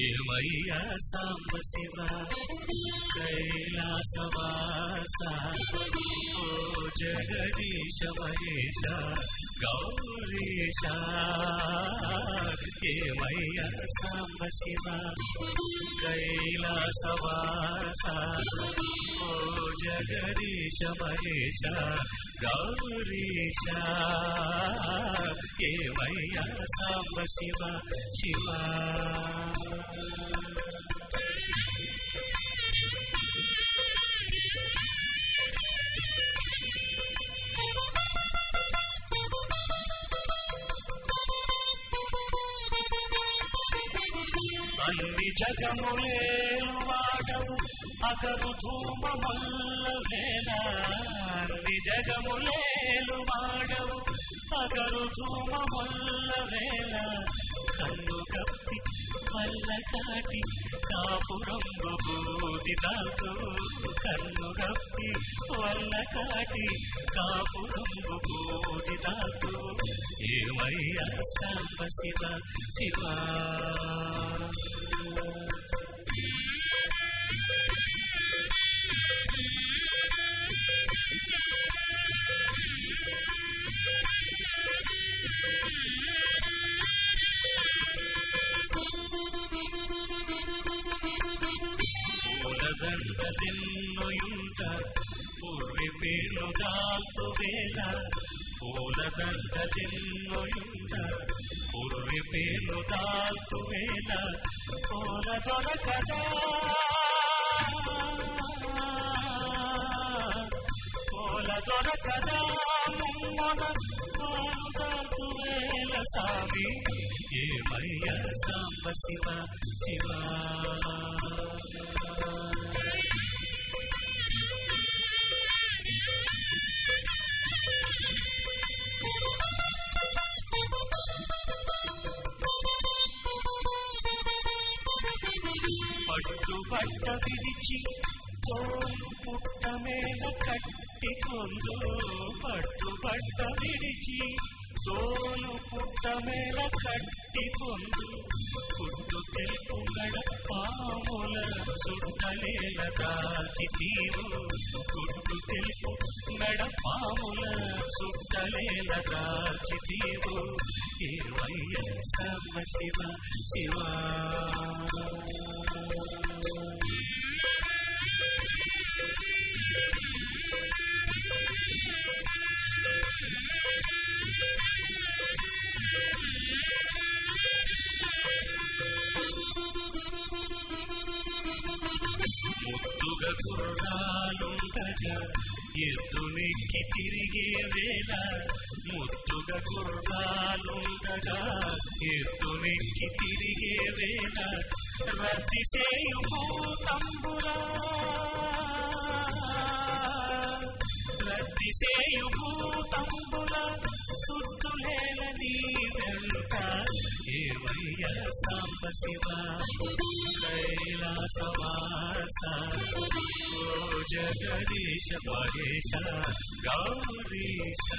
ఏమయ్యా సాంబ శివ కైలాసవాస ఓ జగదీశ మహేశ గౌరీశ ఏమయ్యా సాంబ శివ కైలాసవాస ఓ జగదీశ మహేశ గౌరీశ ఏమయ్యా సాంబ శివ శివ. అన్ని జగములేవాడవు అగరు ధూమ మల్ల వేళ అన్ని జగములేలు వాడవు అగరు ధూమ మల్ల వేళ కన్ను కప్పి వల్ల కాటి కాపురంబు బూది దాకు కన్ను కప్పి వల్ల కాటి కాపురంబు బూది దాకు ఏమయ్యా సాంబ శివ శివ? పూలదండలెన్నొయుంట పూర్వి పేరు దాల్తు వేల పూలదండలెన్నొయుంట పూర్వి పేరు దాల్తు వేల పూల దొరకదా పూల దొరకదా ముమ్మన పూలు దాల్తు వేల సామి ఏమయ్య సాంబ శివ శివ. పుట్ట మీద కట్టి కొందు పట్టుబట్ట విడిచి తోలు పుట్ట మీద కట్టి కొందు పుట్టు తెలుపు గడ పాముల సుట్టలేల దాచి తీరు పుట్టు తెలుపు గడ పాముల సుట్టలేల దాచి తీరు ఏవయ్య సర్వ శివ శివా. ముద్దుగా ఎద్దునెక్కి తిరిగే వేళ ముద్దుగా గుర్రాలుండగా ఎద్దునెక్కి తిరిగే వేళ రద్ది చేయు భూతంబురా రద్ది చేయు భూతంబుల సుద్దులేల నీ साम्प शिवा कैला समास ओ जगदेश मरेशा गौरेशाया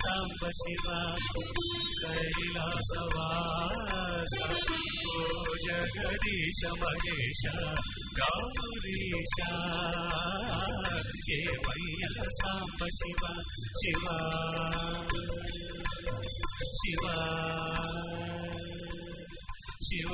साप शिवा कैला ओ जगदीश महेश गौरीशा గౌరీశ ఏవయ్య సాంబ శివ శివ శివ శివ